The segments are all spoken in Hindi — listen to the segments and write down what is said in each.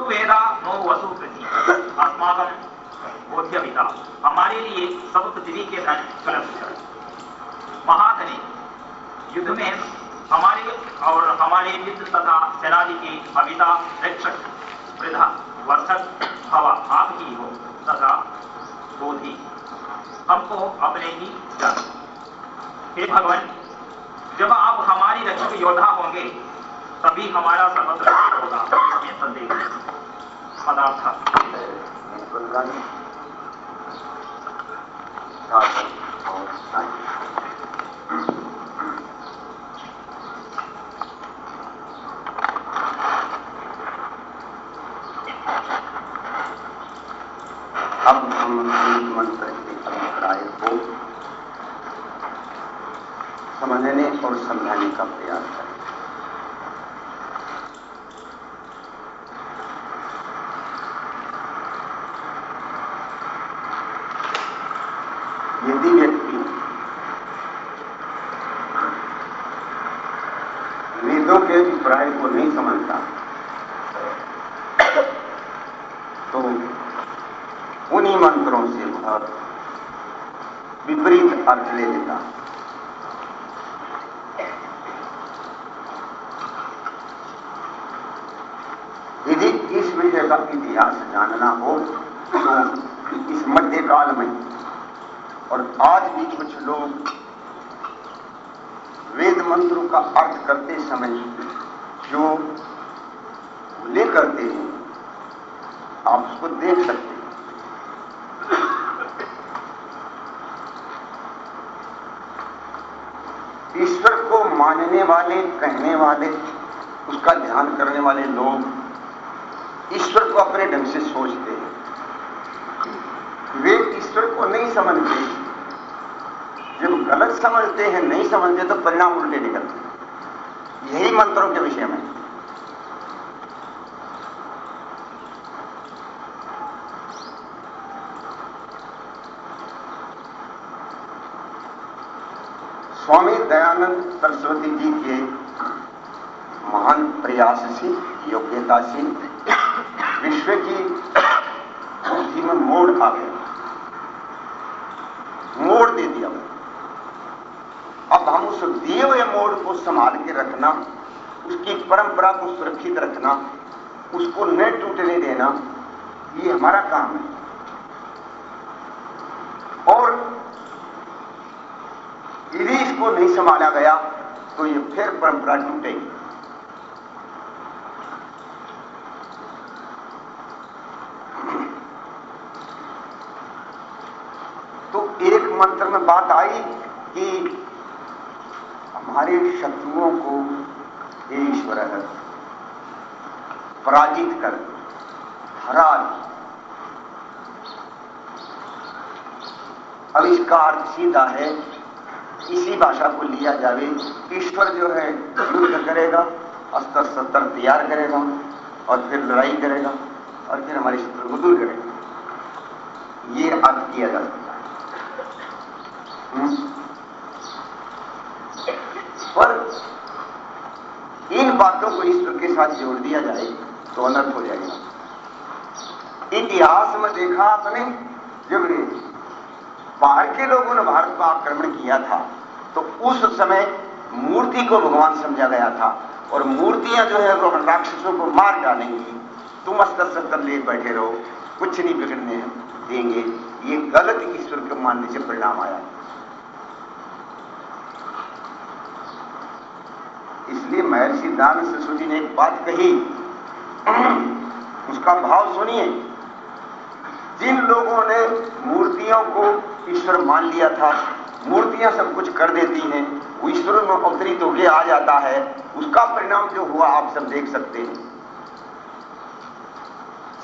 तू वेदा नो वसु कृति। अस्माकम बोध्यविता हमारे लिए सब पृथ्वी के धन कर महाधनी, युद्ध में हमारे और हमारे मित्र तथा सेनादि के अविता रक्षक, वृद्धा वर्षक हवा आप ही हो तथा बोधि। हमको अपने ही जान हे भगवान, जब आप हमारी रक्षक योद्धा होंगे तभी हमारा सर्वत्र होगा। इसमें संदेह पदार्थ अब हम मंत्र के अभिप्राय को समझने और समझाने का प्रयास करें यदि व्यक्ति वेदों के अभिप्राय को नहीं समझता तो उन्हीं मंत्रों से वह विपरीत अर्थ ले लेता यदि इस विषय का इतिहास जानना हो तो इस मध्यकाल में और आज भी कुछ लोग वेद मंत्रों का अर्थ करते समय जो भूले करते हैं आप उसको देख सकते हैं। ईश्वर को मानने वाले, कहने वाले, उसका ध्यान करने वाले लोग ईश्वर को अपने ढंग से सोचते हैं। वे ईश्वर को नहीं समझते। जब गलत समझते हैं, नहीं समझते तो परिणाम उल्टे निकलते यही मंत्रों के विषय में। स्वामी दयानंद सरस्वती जी के महान प्रयास से, योग्यता से विश्व की बुद्धि में मोड़ आ गया। मोड़ दे दिया। अब हम उस दिए हुए मोड़ को संभाल के रखना, उसकी परंपरा को सुरक्षित रखना, उसको न टूटने देना, ये हमारा काम है। और यदि इसको नहीं संभाला गया तो ये फिर परंपरा टूटेगी तो एक मंत्र में बात आई कि हमारे शत्रुओं को हे ईश्वर पराजित कर, हरा अर्थ सीधा है, इसी भाषा को लिया जावे ईश्वर जो है, युद्ध करेगा, अस्त्र शस्त्र तैयार करेगा, और फिर लड़ाई करेगा, और फिर हमारे शत्रु को दूर करेगा ये अर्थ किया जा सकता? पर इन बातों को ईश्वर के साथ जोड़ दिया जाए तो अनर्थ हो जाएगा। इतिहास में देखा आपने, जब बाहर के लोगों ने भारत पर आक्रमण किया था तो उस समय मूर्ति को भगवान समझा गया था और मूर्तियाँ जो है वो राक्षसों को मार डालेंगी। तुम अस्तर शस्त्र ले बैठे रहो, कुछ नहीं बिगड़ने देंगे। ये गलत ईश्वर के मानने से परिणाम आया। इसलिए महर्षि दान सरस्वती ने एक बात कही। उसका भाव सुनिए। जिन लोगों ने मूर्तियों को ईश्वर मान लिया था, मूर्तियाँ सब कुछ कर देती हैं, वो ईश्वर में अवतरित होके आ जाता है, उसका परिणाम जो हुआ आप सब देख सकते हैं।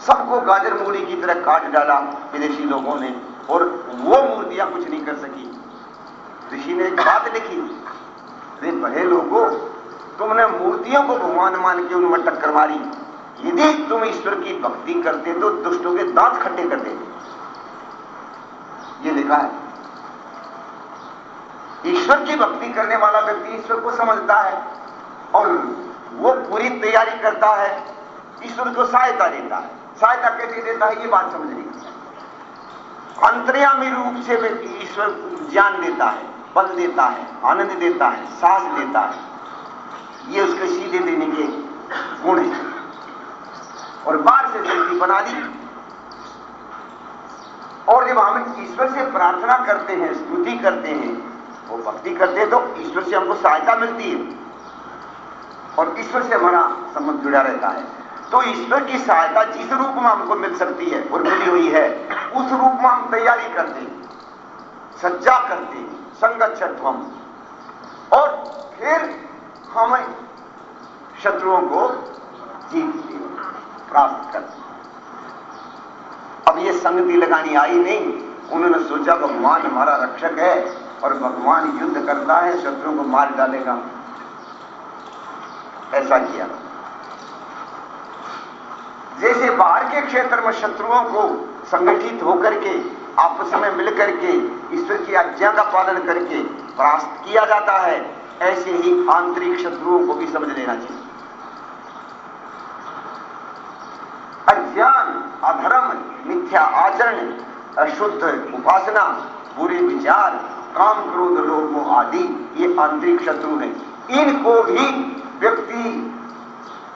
सबको गाजर मूली की तरह काट डाला विदेशी लोगों ने, और वो मूर्तियाँ कुछ नहीं कर सकी। ऋषि ने एक बात लिखी। अरे बड़े लोगों तुमने मूर्तियों को भगवान मान के उनमें टक्कर मारी यदि तुम ईश्वर की भक्ति करते तो दुष्टों के दांत खट्टे कर देते। ये लिखा है। ईश्वर की भक्ति करने वाला व्यक्ति ईश्वर को समझता है और वो पूरी तैयारी करता है। ईश्वर को सहायता देता है। सहायता कैसे देता है? ये बात समझ रही अंतर्यामी रूप से व्यक्ति ईश्वर ज्ञान देता है, बल देता है, आनंद देता है, साहस देता है। ये उसके सीधे देने के गुण है और बाहर से व्यक्ति बना दी। और जब हम ईश्वर से प्रार्थना करते हैं, स्तुति करते हैं, वो भक्ति करते हैं तो ईश्वर से हमको सहायता मिलती है। और ईश्वर से हमारा संबंध जुड़ा रहता है। तो ईश्वर की सहायता जिस रूप में हमको मिल सकती है और मिली हुई है, उस रूप में हम तैयारी करते हैं। सज्जा करते हैं संगच्छत्वम और फिर हम शत्रुओं को जीतते प्राप्त कर। अब ये संगति लगानी आई नहीं। उन्होंने सोचा, भगवान हमारा रक्षक है और भगवान युद्ध करता है, शत्रुओं को मार डालेगा। ऐसा किया। जैसे बाहर के क्षेत्र में शत्रुओं को संगठित होकर के, आपस में मिलकर के, ईश्वर की आज्ञा का पालन करके परास्त किया जाता है ऐसे ही आंतरिक शत्रुओं को भी समझ लेना चाहिए। अज्ञान, अधर्म, मिथ्या आचरण, अशुद्ध उपासना, बुरे विचार, काम क्रोध लोगों आदि, ये आंतरिक शत्रु हैं। इनको भी व्यक्ति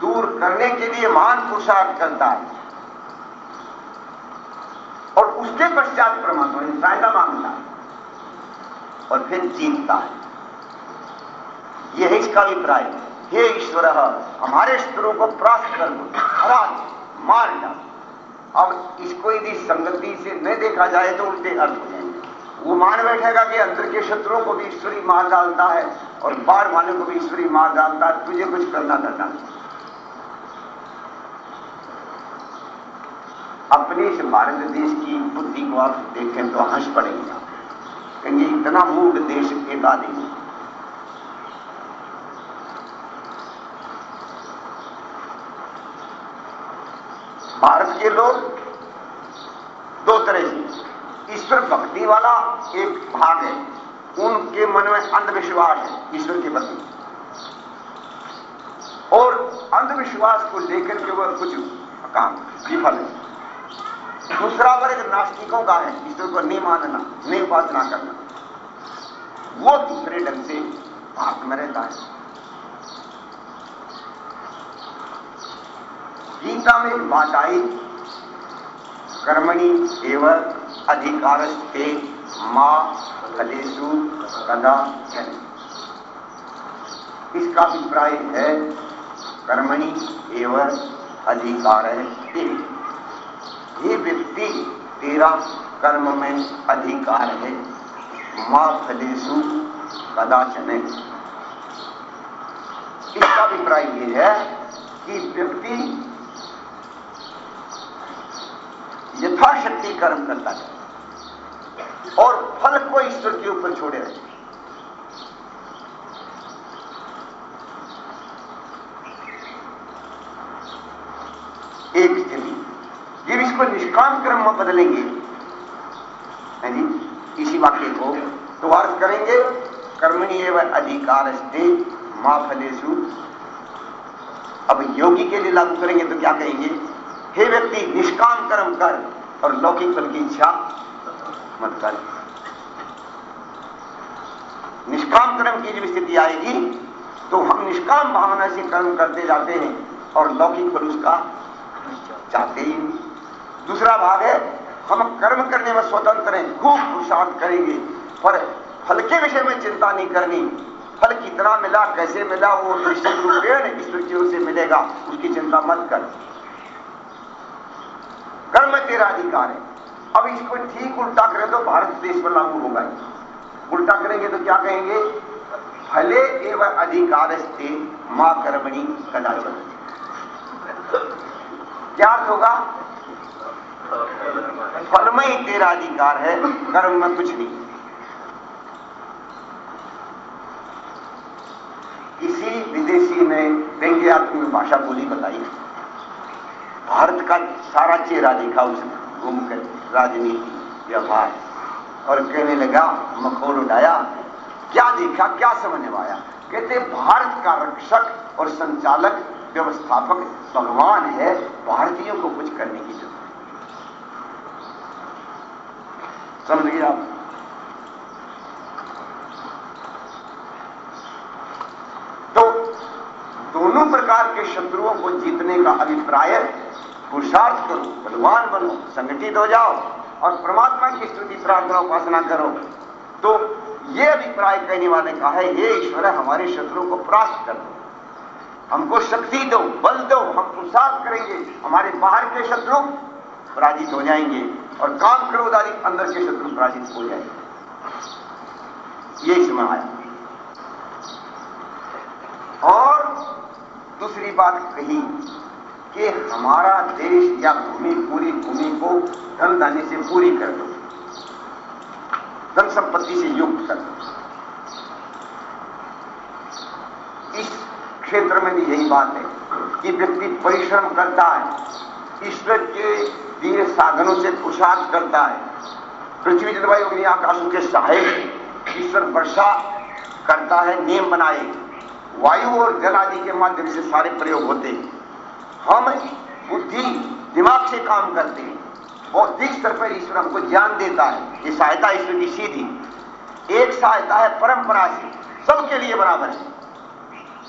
दूर करने के लिए महान पुरुषार्थ करता है। और उसके पश्चात परमात्मा सहायता माँगता है और फिर जीतता है। यह इसका अभिप्राय हे ईश्वर, हमारे शत्रुओं को प्राप्त कर दो हरा मार डाल। अब इसको यदि संगति से न देखा जाए तो उल्टे अर्थ हो जाएँगे। वो मान बैठेगा कि अंतर के शत्रुओं को भी ईश्वरी मार डालता है और बाहर वाले को भी ईश्वरी मार डालता है। तुझे कुछ करना करना अपने इस भारत देश की बुद्धि को आप देखें तो हंस पड़ेंगे। कहेंगे, इतना मूड देश एका देश भारत के लोग दो तरह से ईश्वर भक्ति वाला एक भाग है, उनके मन में अंधविश्वास है, ईश्वर के प्रति। और अंधविश्वास को लेकर के वह कुछ काम, विफल है। दूसरा वर्ग नास्तिकों का है, ईश्वर को नहीं मानना, नहीं उपासना करना। वो दूसरे ढंग से भाग में रहता है। गीता में बात आई कर्मणि एवं अधिकार माँ कलेशु कदा इसका अभिप्राय है, कर्मणि एवं अधिकार ये व्यक्ति तेरा कर्म में अधिकार है, माँ फलेशु कदाचन इसका अभिप्राय यह है कि व्यक्ति यथाशक्ति कर्म करता है। और फल को ईश्वर के ऊपर छोड़े रहे एक स्थिति जब इसको निष्काम क्रम में बदलेंगे जी, इसी वाक्य को तो अर्थ करेंगे। कर्मणि एवं अधिकार माँ फलेशु अब योगी के लिए लागू करेंगे तो क्या कहेंगे? हे व्यक्ति, निष्काम कर्म कर और लौकिक फल की इच्छा मत कर। निष्काम कर्म की जब स्थिति आएगी तो हम निष्काम भावना से कर्म करते जाते हैं और लौकिक फल उसका चाहते ही दूसरा भाग है, हम कर्म करने में स्वतंत्र हैं, खूब पुरुषार्थ करेंगे, पर फल के विषय में चिंता नहीं करनी। फल कितना मिला, कैसे मिला, वो निश्चित रूपेण से मिलेगा, उसकी चिंता मत कर। कर्म तेरा अधिकार है अब इसको ठीक उल्टा करें तो भारत देश पर लागू होगा उल्टा करेंगे तो क्या कहेंगे? फले एवं अधिकार स्थे माँ कर्मणी कदाचन। क्या अर्थ होगा? फल में ही तेरा अधिकार है कर्म में कुछ नहीं। किसी विदेशी ने व्यंग्यात्मक भाषा बोली बताई। भारत का सारा चेहरा देखा उसने घूमकर राजनीति व्यवहार। और कहने लगा, मखोल उड़ाया क्या देखा, क्या समझ में आया? कहते, भारत का रक्षक और संचालक, व्यवस्थापक भगवान है, भारतीयों को कुछ करने की ज़रूरत समझ गए आप? तो दोनों प्रकार के शत्रुओं को जीतने का अभिप्राय पुरुषार्थ करो बलवान बनो संगठित हो जाओ और परमात्मा की स्तुति प्रार्थना उपासना करो। तो ये अभिप्राय कहने वाले का है ये ईश्वर, हमारे शत्रुओं को प्राप्त कर दो। हमको शक्ति दो, बल दो, हम पुरुषार्थ करेंगे, हमारे बाहर के शत्रु पराजित हो जाएँगे और काम क्रोध आदि अंदर के शत्रु पराजित हो जाएँगे। ये समय आया और दूसरी बात कही कि हमारा देश या भूमि, पूरी भूमि को धन धान्य से पूरी कर दो। धन संपत्ति से युक्त कर दो। इस क्षेत्र में भी यही बात है कि व्यक्ति परिश्रम करता है, ईश्वर के दिए साधनों से पुरुषार्थ करता है। पृथ्वी जलवायु अग्नि आकाशों के सहायक ईश्वर वर्षा करता है, नियम बनाए। वायु और जल आदि के माध्यम से सारे प्रयोग होते हैं। हम बुद्धि दिमाग से काम करते हैं। बौद्धिक स्तर पर ईश्वर हमको ज्ञान देता है ये सहायता ईश्वर की सीधी। एक सहायता है परंपरा से सबके लिए बराबर है।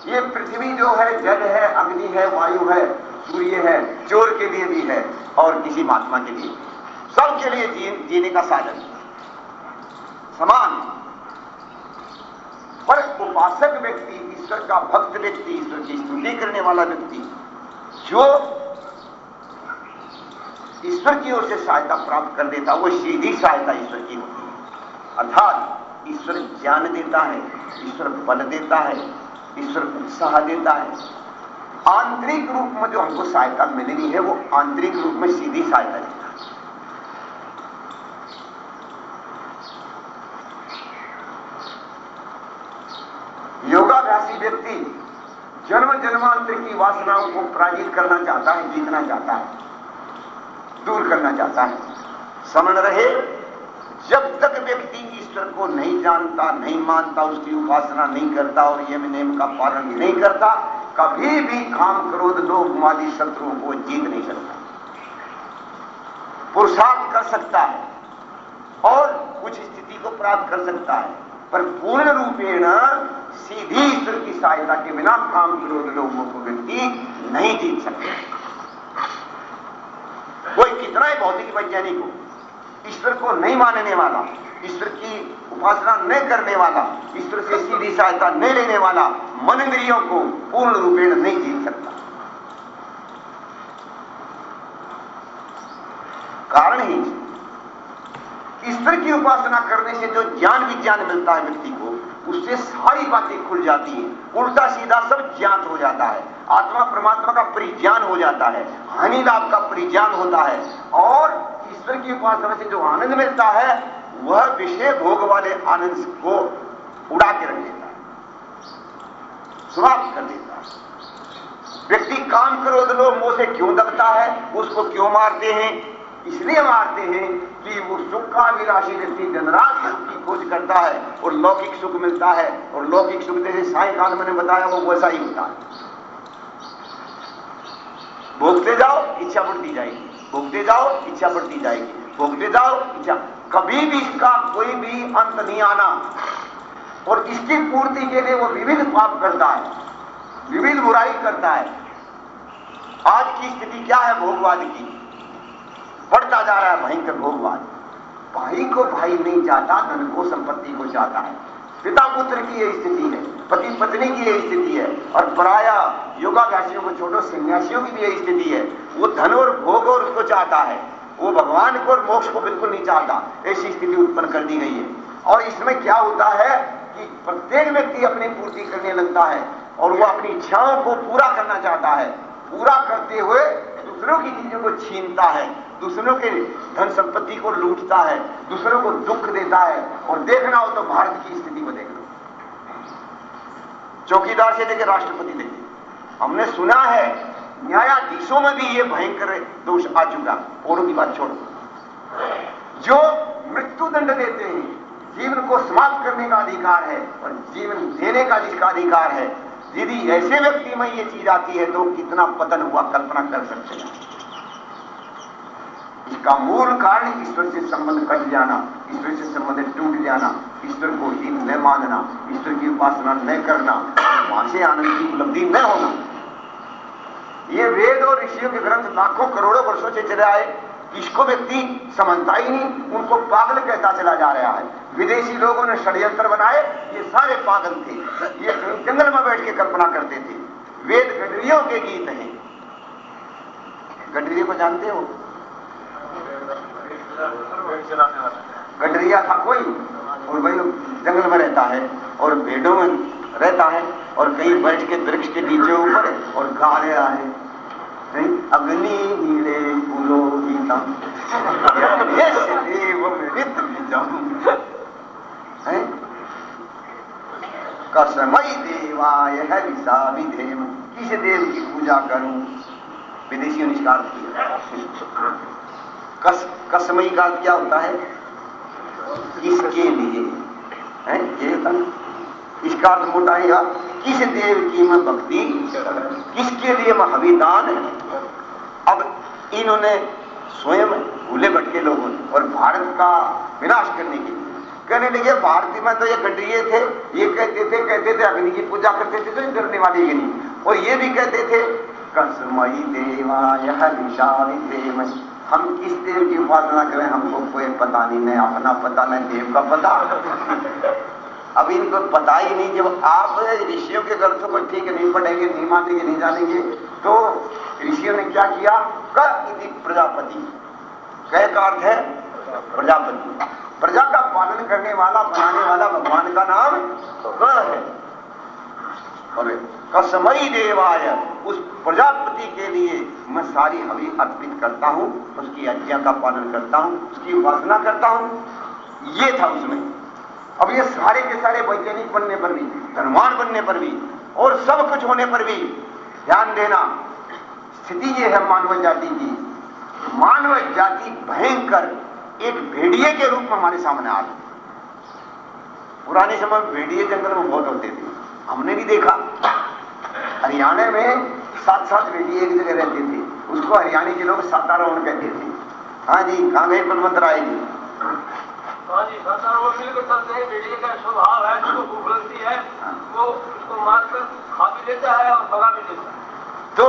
ये पृथ्वी जो है जल है अग्नि है वायु है सूर्य है चोर के लिए भी है और किसी महात्मा के लिए। सबके लिए जी, जीने का साधन। समान। पर उपासक व्यक्ति ईश्वर का भक्त व्यक्ति ईश्वर की स्तुति करने वाला व्यक्ति जो ईश्वर की ओर से सहायता प्राप्त कर देता, वो सीधी सहायता ईश्वर की होती है। अर्थात, ईश्वर ज्ञान देता है, ईश्वर बल देता है, ईश्वर उत्साह देता है। आंतरिक रूप में जो हमको सहायता मिलनी है, वो आंतरिक रूप में सीधी सहायता देता है योगाभ्यासी व्यक्ति जन्म जन्मांतर की वासनाओं को पराजित करना चाहता है, जीतना चाहता है, दूर करना चाहता है। समझ रहे, जब तक व्यक्ति ईश्वर को नहीं जानता, नहीं मानता, उसकी उपासना नहीं करता और यम नियम का पालन नहीं करता, कभी भी काम क्रोध लोग आदि शत्रुओं को जीत नहीं सकता। पुरुषार्थ कर सकता है और कुछ स्थिति को प्राप्त कर सकता है। पर पूर्ण रूपेण सीधी ईश्वर की सहायता के बिना काम विरोध लोगों को व्यक्ति नहीं जीत सकते। कोई कितना ही भौतिक वैज्ञानिक हो, ईश्वर को नहीं मानने वाला, ईश्वर की उपासना न करने वाला, ईश्वर से सीधी सहायता न लेने वाला मन इंद्रियों को पूर्ण रूपेण नहीं जीत सकता। कारण ही ईश्वर की उपासना करने से जो ज्ञान विज्ञान मिलता है व्यक्ति को, उससे सारी बातें खुल जाती है। उल्टा सीधा सब ज्ञात हो जाता है। आत्मा परमात्मा का परिज्ञान हो जाता है। हानि लाभ का परिज्ञान होता है। और ईश्वर की उपासना से जो आनंद मिलता है, वह विषय भोग वाले आनंद को उड़ा के रख देता है। समाप्त कर देता है। व्यक्ति काम क्रोध लो मोह से क्यों दबता है, उसको क्यों मारते हैं? इसलिए मारते हैं कि वो सुख का विराशी व्यक्ति जनराज की खोज करता है और लौकिक सुख मिलता है और लौकिक सुख जैसे सायकाल मैंने बताया, वो वैसा ही होता है। भोगते जाओ, इच्छा बढ़ती जाएगी। भोगते जाओ, इच्छा बढ़ती जाएगी। भोगते जाओ, इच्छा। कभी भी इसका कोई भी अंत नहीं आना। और इसकी पूर्ति के लिए वो विविध पाप करता है विविध बुराई करता है। आज की स्थिति क्या है भोगवाद की? बढ़ता जा रहा है, भयंकर भोगवाद भाई को भाई नहीं चाहता धन को संपत्ति को चाहता है। पिता पुत्र की यही स्थिति है, पति पत्नी की यही स्थिति है, और पराया योगाभ्यासियों को छोड़ो सन्यासियों की भी यही स्थिति है। वो धन और भोग और उसको चाहता है। वो भगवान को और मोक्ष को बिल्कुल नहीं चाहता। ऐसी स्थिति उत्पन्न कर दी गई है। और इसमें क्या होता है कि प्रत्येक व्यक्ति अपनी पूर्ति करने लगता है, और वो अपनी इच्छाओं को पूरा करना चाहता है। पूरा करते हुए दूसरों की चीज़ों को छीनता है। दूसरों के धन संपत्ति को लूटता है, दूसरों को दुख देता है और देखना हो तो भारत की स्थिति को देखना चौकीदार से लेकर राष्ट्रपति तक। हमने सुना है, न्यायाधीशों में भी ये भयंकर दोष आ चुका। औरों की बात छोड़ो। जो मृत्यु दंड देते हैं, जीवन को समाप्त करने का अधिकार है और जीवन देने का जिसका अधिकार है, यदि ऐसे व्यक्ति में ये चीज़ आती है तो कितना पतन हुआ कल्पना कर सकते हैं। इसका मूल कारण ईश्वर से संबंध कट जाना, ईश्वर से संबंध टूट जाना, ईश्वर को ही न मानना, ईश्वर की उपासना न करना, वहाँ से आनंद की उपलब्धि न होना। ये वेद और ऋषियों के ग्रंथ लाखों करोड़ों वर्षों से चले आए, इसको व्यक्ति समझता ही नहीं, उनको पागल कहता चला जा रहा है। विदेशी लोगों ने षड्यंत्र बनाए, ये सारे पागल थे, ये जंगल में बैठ के कल्पना करते थे। वेद गडरियों के गीत हैं। गडरियों को जानते हो? गडरिया था कोई? और वही जंगल में रहता है, और भेड़ों में रहता है, और कहीं बैठ के वृक्ष के नीचे ऊपर और गा रहा है अग्नि नीले फूलों की देव कसमई देवाय है विषा विधेम किस देव की पूजा करूँ? विदेशियों ने इसका किया। कस, कसमई का क्या होता है? किसके लिए? है? ये होता इसका अर्थ मोटा है किस देव की मैं भक्ति? किसके लिए मैं हविदान? अब इन्होंने स्वयं भूले भटके लोगों ने और भारत का विनाश करने के लिए कहने लगे भारतीय में तो ये गड्ढिए थे, ये कहते थे कहते थे, अग्नि की पूजा करते थे तो डरने वाले ये नहीं। और ये भी कहते थे, कसमई देवा यह विशाली देव हम किस देव की उपासना करें, हमको कोई पता नहीं नहीं अपना पता नहीं, देव का पता। अब इनको पता ही नहीं, जब आप ऋषियों के ग्रंथों को ठीक नहीं पढ़ेंगे, नहीं मानेंगे, नहीं जानेंगे तो ऋषियों ने क्या किया? क प्रजापति। कह का अर्थ है प्रजापति। प्रजा का पालन करने वाला, बनाने वाला भगवान का नाम क है। और कसमई देवाय, उस प्रजापति के लिए मैं सारी हवि अर्पित करता हूँ, उसकी आज्ञा का पालन करता हूँ, उसकी उपासना करता हूँ। ये था उसमें। अब ये सारे के सारे वैज्ञानिक बनने पर भी धनवान बनने पर भी, और सब कुछ होने पर भी, ध्यान देना, स्थिति ये है मानव जाति की। मानव जाति भयंकर एक भेड़िए के रूप में हमारे सामने आ गई पुराने समय भेड़िए जंगल में बहुत होते थे। हमने भी देखा। हरियाणा में सात सात बेटी एक जगह रहते थे। उसको हरियाणा के लोग सातारोहण कहते थे। हाँ जी कहाँ गए बलवंत राय जी? हाँ जी सातारोहण मिलकर चलते हैं भेड़िए का स्वभाव है जिसको भूख है वो उसको मारकर खा भी लेता है और भगा भी लेता है। तो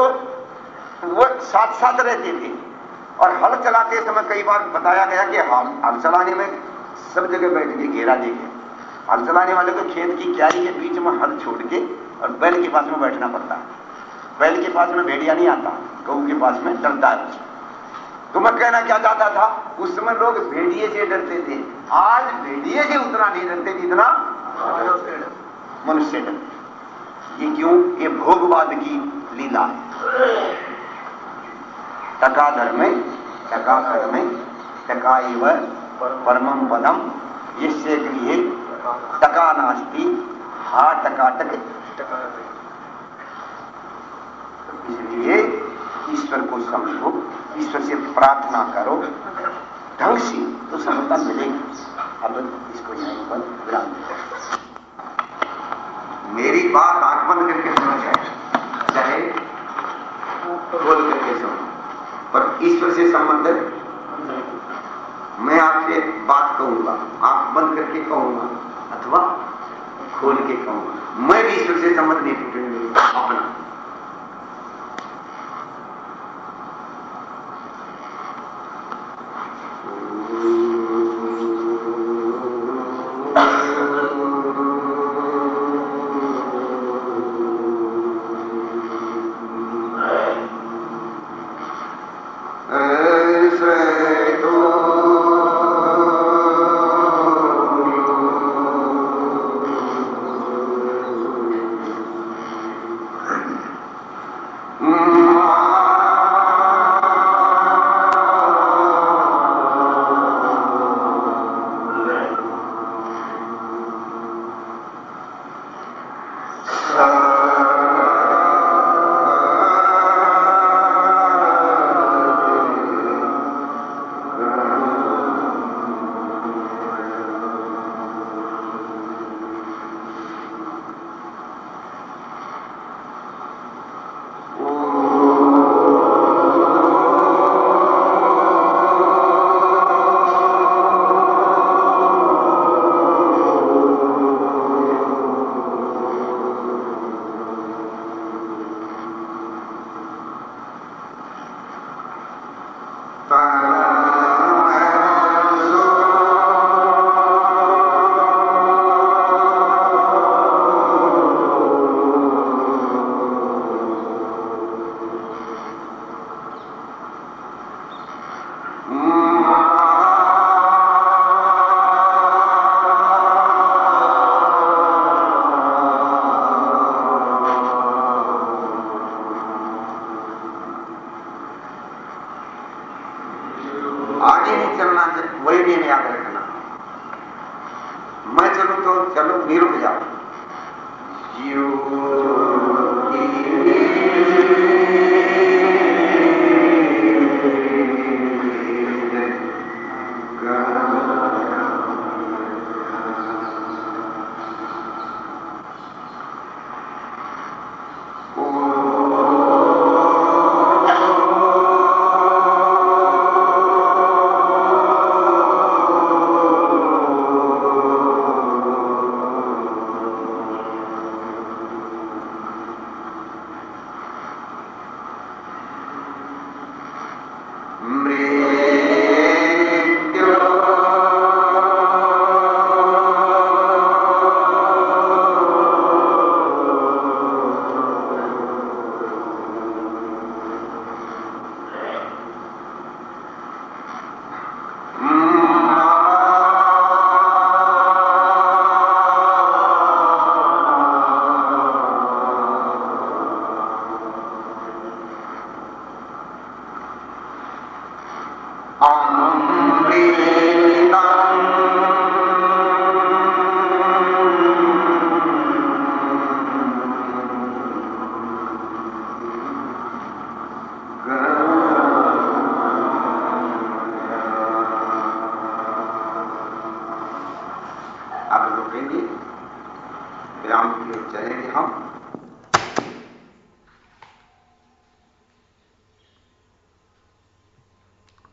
वो साथ साथ रहते थे। और हल चलाते समय कई बार बताया गया कि हम हल चलाने में सब जगह बैठ के घेरा देखे। हल चलाने वाले को खेत की क्यारी के बीच में हल छोड़ के और बैल के पास में बैठना पड़ता है। बैल के पास में भेड़िया नहीं आता, गऊ के पास में डरता है। तो मैं कहना क्या चाहता था, उस समय लोग भेड़िए से डरते थे। आज भेड़िए से उतना नहीं डरते जितना मनुष्य डरते। ये क्यों? ये भोगवाद की लीला है। टका धर्म, टका कर्म, टका एव परमम पदम यसे गृहे टका नास्ती हा टकाटक इसलिए ईश्वर को समझो, ईश्वर से प्रार्थना करो। ढंग से तो सफलता मिलेगी। अब इसको यहीं पर विराम मेरी बात आँख बंद करके सुनो चाहे। चाहे खोल करके सुनो। पर ईश्वर से संबंधित मैं आपसे बात कहूँगा। आँख बंद करके कहूँगा। अथवा खोल के कहूँगा मैं भी ईश्वर से संबंध नहीं टूटने अपना।